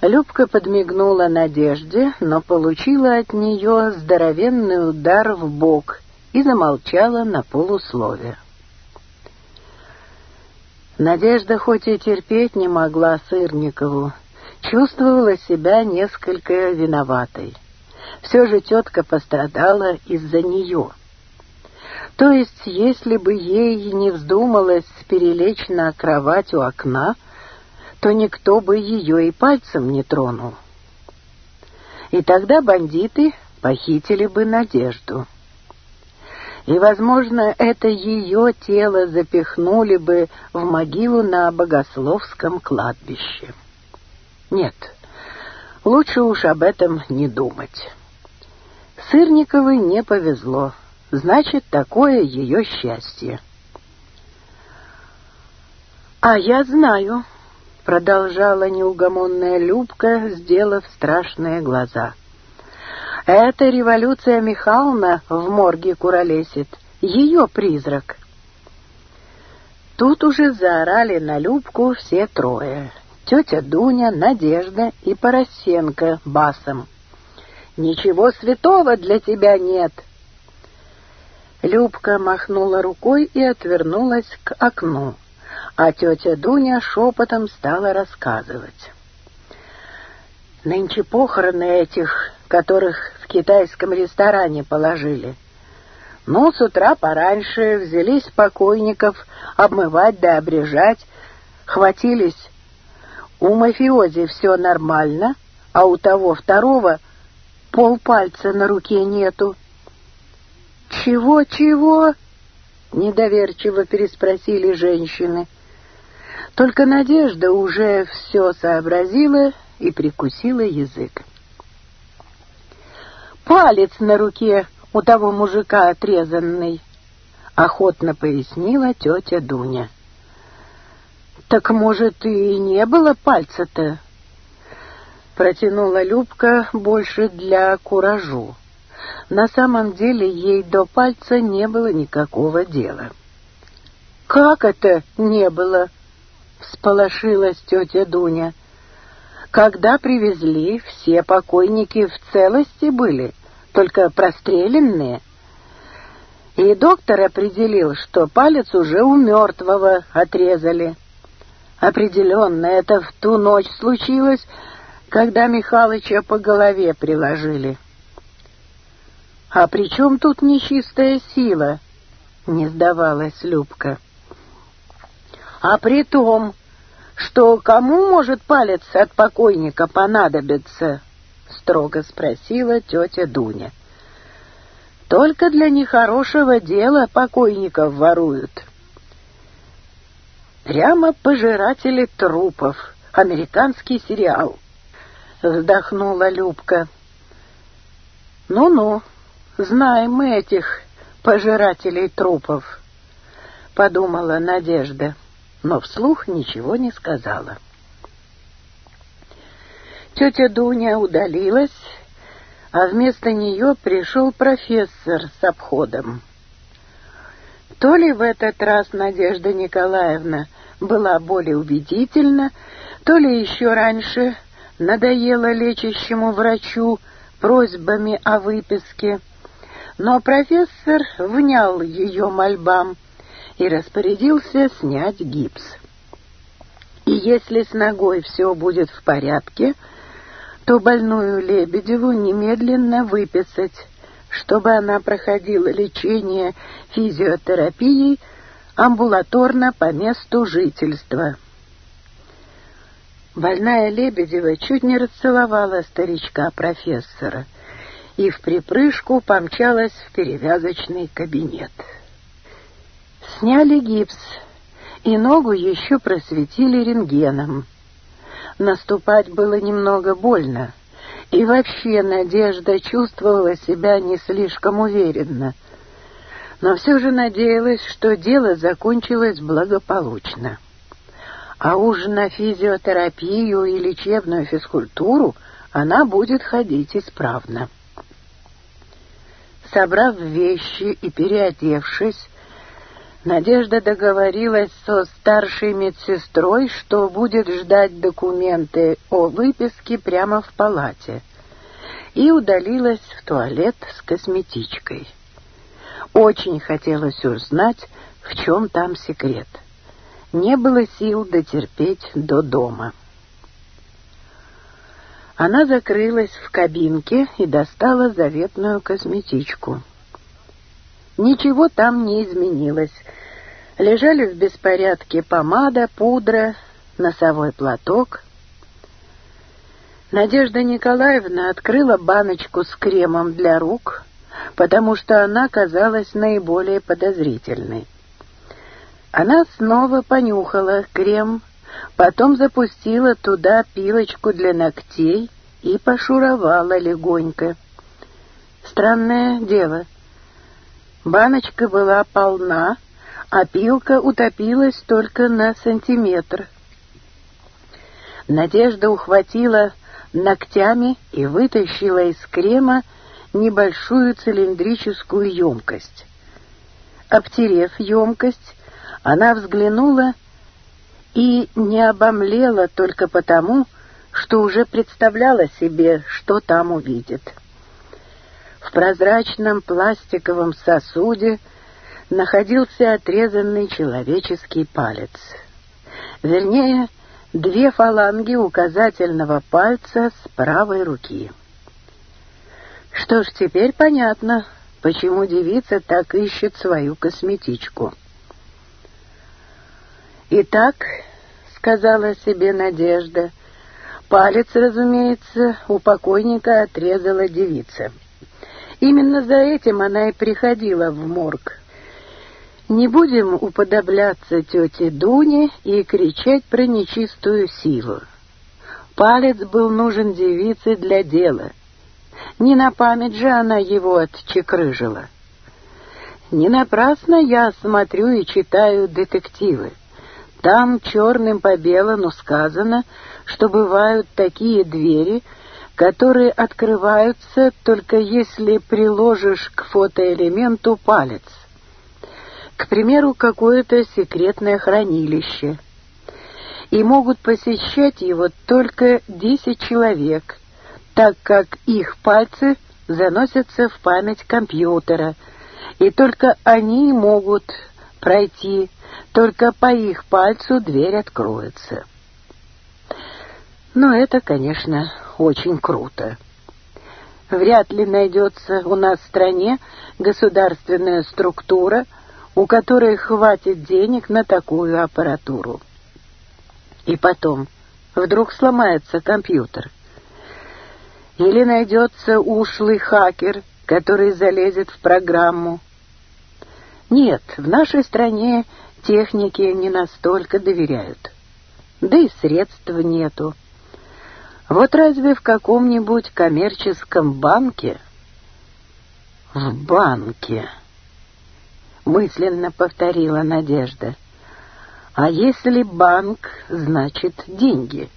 Любка подмигнула Надежде, но получила от нее здоровенный удар в бок и замолчала на полуслове. Надежда хоть и терпеть не могла Сырникову, чувствовала себя несколько виноватой. Все же тетка пострадала из-за нее. То есть, если бы ей не вздумалось перелечь на кровать у окна, — то никто бы ее и пальцем не тронул. И тогда бандиты похитили бы Надежду. И, возможно, это ее тело запихнули бы в могилу на богословском кладбище. Нет, лучше уж об этом не думать. Сырниковой не повезло, значит, такое ее счастье. «А я знаю», продолжала неугомонная Любка, сделав страшные глаза. «Эта революция Михална в морге куролесит. Ее призрак». Тут уже заорали на Любку все трое. Тетя Дуня, Надежда и Поросенко басом. «Ничего святого для тебя нет!» Любка махнула рукой и отвернулась к окну а тетя Дуня шепотом стала рассказывать. Нынче похороны этих, которых в китайском ресторане положили. Ну, с утра пораньше взялись покойников обмывать да обрежать, хватились. У мафиози все нормально, а у того второго полпальца на руке нету. «Чего-чего?» — недоверчиво переспросили женщины — только Надежда уже все сообразила и прикусила язык. «Палец на руке у того мужика отрезанный», — охотно пояснила тетя Дуня. «Так, может, и не было пальца-то?» Протянула Любка больше для куражу. На самом деле ей до пальца не было никакого дела. «Как это не было?» Всполошилась тетя Дуня. Когда привезли, все покойники в целости были, только простреленные. И доктор определил, что палец уже у мертвого отрезали. Определенно, это в ту ночь случилось, когда Михалыча по голове приложили. «А при чем тут нечистая сила?» — не сдавалась Любка а при том, что кому может палец от покойника понадобиться?» — строго спросила тетя Дуня. «Только для нехорошего дела покойников воруют». «Прямо пожиратели трупов. Американский сериал», — вздохнула Любка. «Ну-ну, знаем мы этих пожирателей трупов», — подумала Надежда но вслух ничего не сказала. Тетя Дуня удалилась, а вместо нее пришел профессор с обходом. То ли в этот раз Надежда Николаевна была более убедительна, то ли еще раньше надоела лечащему врачу просьбами о выписке, но профессор внял ее мольбам — и распорядился снять гипс. И если с ногой все будет в порядке, то больную Лебедеву немедленно выписать, чтобы она проходила лечение физиотерапией амбулаторно по месту жительства. Больная Лебедева чуть не расцеловала старичка-профессора и в припрыжку помчалась в перевязочный кабинет сняли гипс, и ногу еще просветили рентгеном. Наступать было немного больно, и вообще Надежда чувствовала себя не слишком уверенно, но все же надеялась, что дело закончилось благополучно. А уж на физиотерапию и лечебную физкультуру она будет ходить исправно. Собрав вещи и переодевшись, Надежда договорилась со старшей медсестрой, что будет ждать документы о выписке прямо в палате, и удалилась в туалет с косметичкой. Очень хотелось узнать, в чем там секрет. Не было сил дотерпеть до дома. Она закрылась в кабинке и достала заветную косметичку — Ничего там не изменилось. Лежали в беспорядке помада, пудра, носовой платок. Надежда Николаевна открыла баночку с кремом для рук, потому что она казалась наиболее подозрительной. Она снова понюхала крем, потом запустила туда пилочку для ногтей и пошуровала легонько. Странное дело — Баночка была полна, а пилка утопилась только на сантиметр. Надежда ухватила ногтями и вытащила из крема небольшую цилиндрическую емкость. Обтерев емкость, она взглянула и не обомлела только потому, что уже представляла себе, что там увидит. В прозрачном пластиковом сосуде находился отрезанный человеческий палец. Вернее, две фаланги указательного пальца с правой руки. Что ж, теперь понятно, почему девица так ищет свою косметичку. «Итак», — сказала себе Надежда, — «палец, разумеется, у покойника отрезала девица». Именно за этим она и приходила в морг. Не будем уподобляться тете Дуне и кричать про нечистую силу. Палец был нужен девице для дела. Не на память же она его отчекрыжила. Не напрасно я смотрю и читаю детективы. Там черным по белому сказано, что бывают такие двери, которые открываются только если приложишь к фотоэлементу палец. К примеру, какое-то секретное хранилище. И могут посещать его только 10 человек, так как их пальцы заносятся в память компьютера, и только они могут пройти, только по их пальцу дверь откроется. Но это, конечно, очень круто. Вряд ли найдется у нас в стране государственная структура, у которой хватит денег на такую аппаратуру. И потом, вдруг сломается компьютер. Или найдется ушлый хакер, который залезет в программу. Нет, в нашей стране техники не настолько доверяют. Да и средств нету. Вот разве в каком-нибудь коммерческом банке? В банке, мысленно повторила Надежда. А если банк, значит деньги.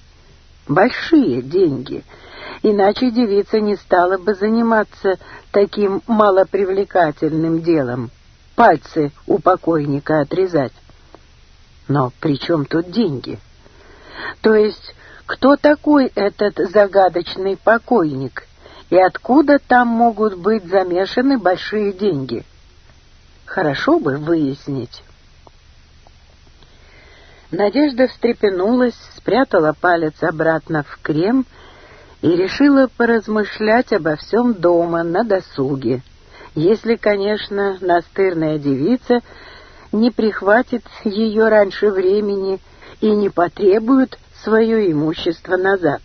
Большие деньги. Иначе девица не стала бы заниматься таким малопривлекательным делом. Пальцы у покойника отрезать. Но при чем тут деньги? То есть кто такой этот загадочный покойник и откуда там могут быть замешаны большие деньги. Хорошо бы выяснить. Надежда встрепенулась, спрятала палец обратно в крем и решила поразмышлять обо всем дома на досуге, если, конечно, настырная девица не прихватит ее раньше времени и не потребует свое имущество назад.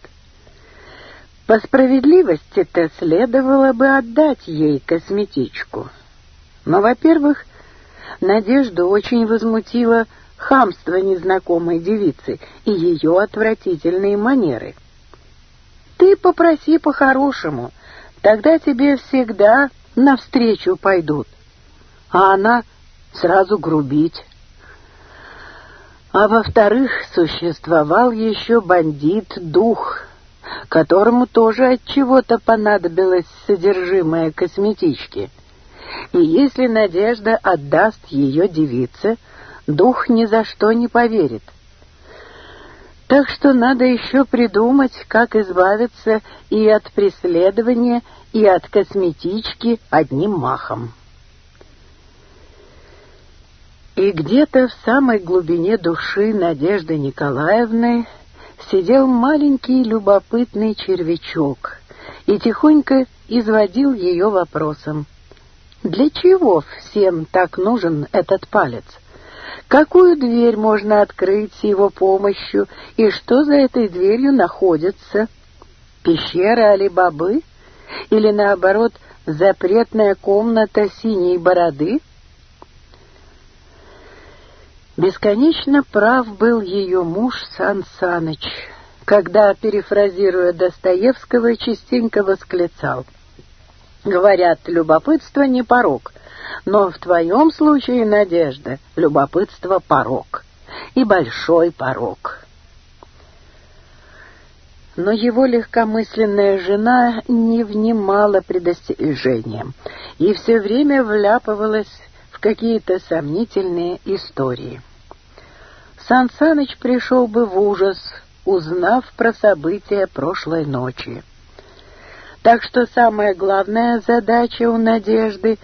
По справедливости-то следовало бы отдать ей косметичку. Но, во-первых, Надежду очень возмутило хамство незнакомой девицы и ее отвратительные манеры. «Ты попроси по-хорошему, тогда тебе всегда навстречу пойдут». А она сразу грубить. А во-вторых, существовал еще бандит дух, которому тоже от чего-то понадобилось содержимое косметички. И если Надежда отдаст ее девице, дух ни за что не поверит. Так что надо еще придумать, как избавиться и от преследования, и от косметички одним махом. И где-то в самой глубине души Надежды Николаевны сидел маленький любопытный червячок и тихонько изводил ее вопросом. Для чего всем так нужен этот палец? Какую дверь можно открыть с его помощью, и что за этой дверью находится? Пещера Алибабы? Или, наоборот, запретная комната синей бороды — Бесконечно прав был ее муж Сан Саныч, когда, перефразируя Достоевского, частенько восклицал. «Говорят, любопытство не порог, но в твоем случае, Надежда, любопытство — порог, и большой порог». Но его легкомысленная жена не внимала предостережением и все время вляпывалась в какие-то сомнительные истории. Сан Саныч пришел бы в ужас, узнав про события прошлой ночи. Так что самая главная задача у Надежды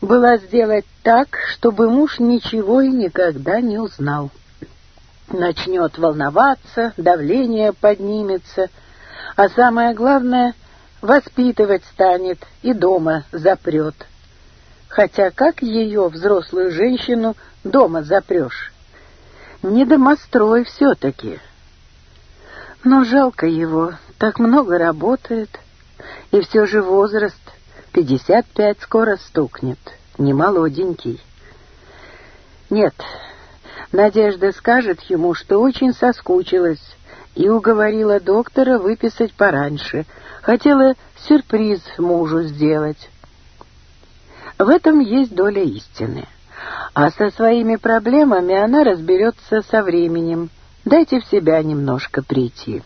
была сделать так, чтобы муж ничего и никогда не узнал. Начнет волноваться, давление поднимется, а самое главное — воспитывать станет и дома запрет хотя как ее, взрослую женщину, дома запрешь? Не домострой все-таки. Но жалко его, так много работает, и все же возраст, 55 скоро стукнет, не молоденький. Нет, Надежда скажет ему, что очень соскучилась, и уговорила доктора выписать пораньше, хотела сюрприз мужу сделать. В этом есть доля истины. А со своими проблемами она разберется со временем. Дайте в себя немножко прийти.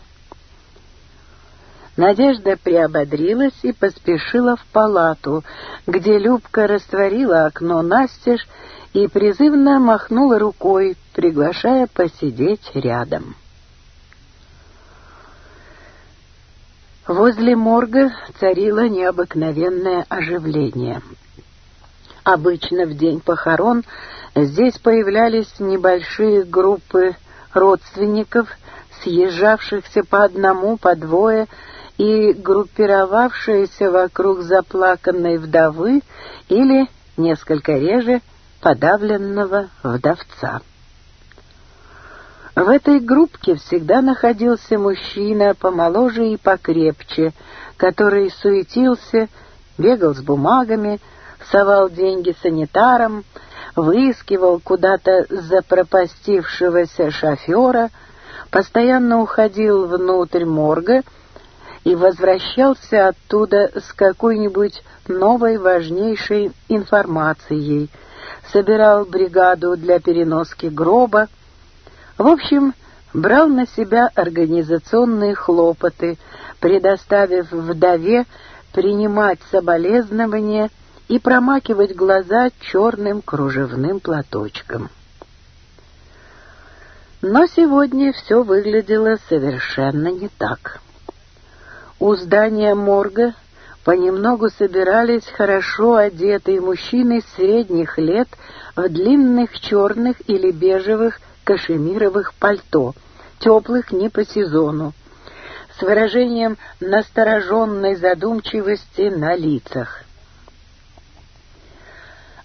Надежда приободрилась и поспешила в палату, где Любка растворила окно настежь и призывно махнула рукой, приглашая посидеть рядом. Возле морга царило необыкновенное оживление. Обычно в день похорон здесь появлялись небольшие группы родственников, съезжавшихся по одному, по двое, и группировавшиеся вокруг заплаканной вдовы или, несколько реже, подавленного вдовца. В этой группке всегда находился мужчина помоложе и покрепче, который суетился, бегал с бумагами, совал деньги санитарам, выискивал куда-то запропастившегося шофера, постоянно уходил внутрь морга и возвращался оттуда с какой-нибудь новой важнейшей информацией, собирал бригаду для переноски гроба. В общем, брал на себя организационные хлопоты, предоставив вдове принимать соболезнования и промакивать глаза черным кружевным платочком. Но сегодня все выглядело совершенно не так. У здания морга понемногу собирались хорошо одетые мужчины средних лет в длинных черных или бежевых кашемировых пальто, теплых не по сезону, с выражением настороженной задумчивости на лицах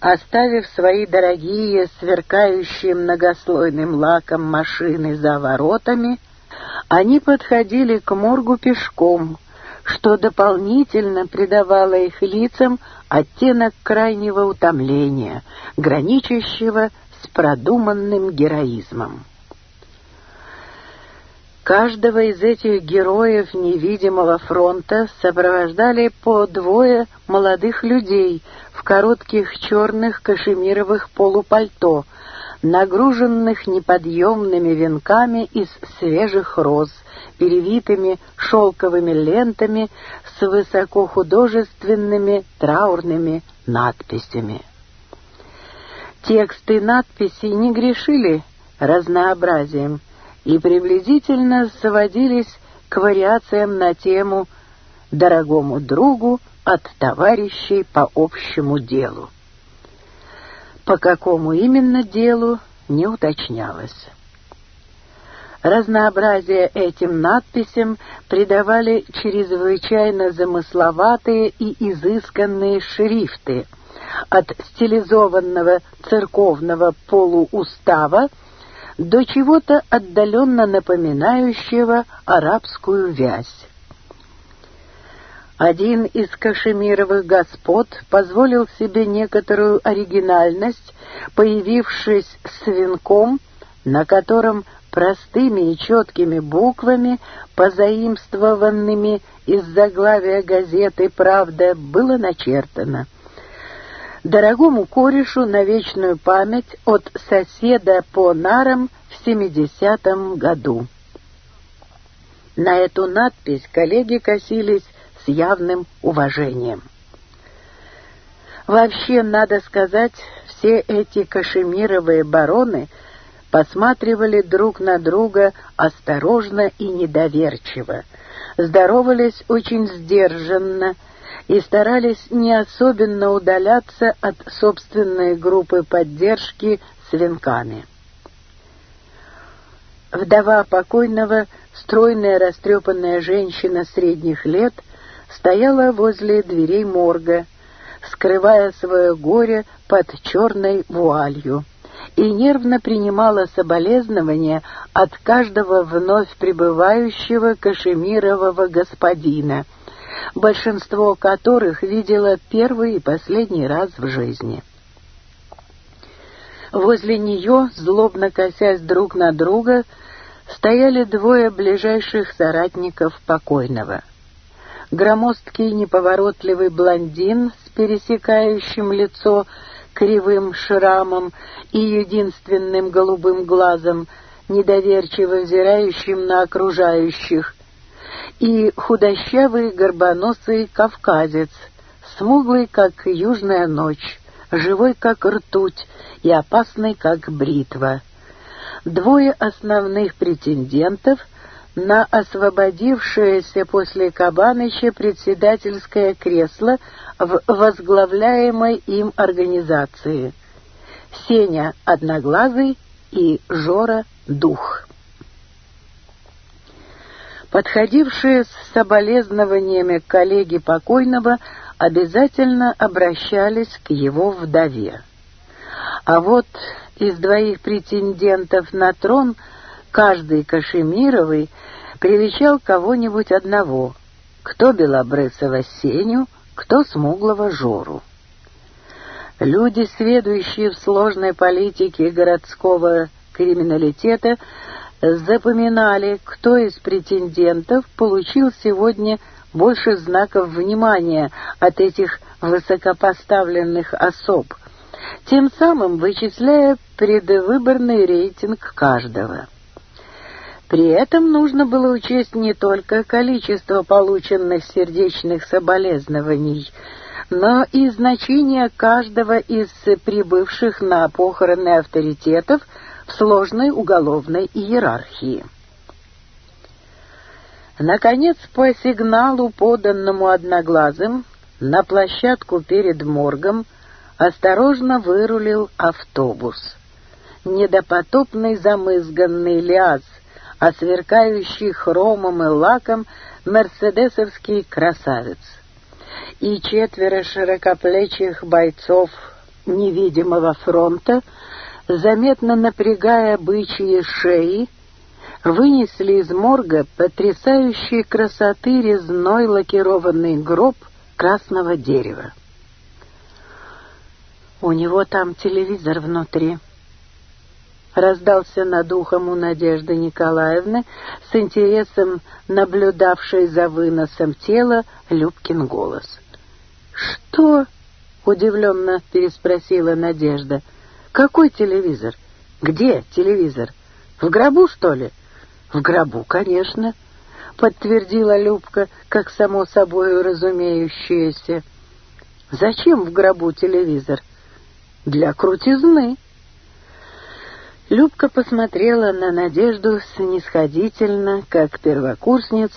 оставив свои дорогие, сверкающие многослойным лаком машины за воротами, они подходили к моргу пешком, что дополнительно придавало их лицам оттенок крайнего утомления, граничащего с продуманным героизмом. Каждого из этих героев невидимого фронта сопровождали по двое молодых людей в коротких черных кашемировых полупальто, нагруженных неподъемными венками из свежих роз, перевитыми шелковыми лентами с высокохудожественными траурными надписями. Тексты надписи не грешили разнообразием и приблизительно сводились к вариациям на тему «Дорогому другу от товарищей по общему делу. По какому именно делу, не уточнялось. Разнообразие этим надписям придавали чрезвычайно замысловатые и изысканные шрифты от стилизованного церковного полуустава до чего-то отдаленно напоминающего арабскую вязь. Один из кашемировых господ позволил себе некоторую оригинальность, появившись свинком, на котором простыми и четкими буквами, позаимствованными из заглавия газеты «Правда», было начертано. Дорогому корешу на вечную память от соседа по нарам в 70 году. На эту надпись коллеги косились с явным уважением. Вообще, надо сказать, все эти кашемировые бароны посматривали друг на друга осторожно и недоверчиво, здоровались очень сдержанно и старались не особенно удаляться от собственной группы поддержки с. Вдова покойного, стройная растрепанная женщина средних лет — стояла возле дверей морга, скрывая свое горе под черной вуалью, и нервно принимала соболезнования от каждого вновь прибывающего кашемирового господина, большинство которых видела первый и последний раз в жизни. Возле нее, злобно косясь друг на друга, стояли двое ближайших соратников покойного — громоздкий неповоротливый блондин с пересекающим лицо кривым шрамом и единственным голубым глазом, недоверчиво взирающим на окружающих, и худощавый горбоносый кавказец, смуглый, как южная ночь, живой, как ртуть, и опасный, как бритва. Двое основных претендентов — на освободившееся после Кабаныча председательское кресло в возглавляемой им организации. Сеня Одноглазый и Жора Дух. Подходившие с соболезнованиями коллеги покойного обязательно обращались к его вдове. А вот из двоих претендентов на трон – каждый Кашемировый привечал кого-нибудь одного, кто белобрысого Сеню, кто Смуглого Жору. Люди, следующие в сложной политике городского криминалитета, запоминали, кто из претендентов получил сегодня больше знаков внимания от этих высокопоставленных особ, тем самым вычисляя предвыборный рейтинг каждого. При этом нужно было учесть не только количество полученных сердечных соболезнований, но и значение каждого из прибывших на похороны авторитетов в сложной уголовной иерархии. Наконец, по сигналу, поданному одноглазым, на площадку перед моргом осторожно вырулил автобус. Недопотопный замызганный ляз — а сверкающий хромом и лаком мерседесовский красавец. И четверо широкоплечих бойцов невидимого фронта, заметно напрягая бычьи шеи, вынесли из морга потрясающей красоты резной лакированный гроб красного дерева. «У него там телевизор внутри», раздался над ухом у Надежды Николаевны, с интересом наблюдавшей за выносом тела, Любкин голос. «Что?» — удивленно переспросила Надежда. «Какой телевизор? Где телевизор? В гробу, что ли?» «В гробу, конечно», — подтвердила Любка, как само собой разумеющееся. «Зачем в гробу телевизор?» «Для крутизны», Любка посмотрела на Надежду снисходительно, как первокурсница.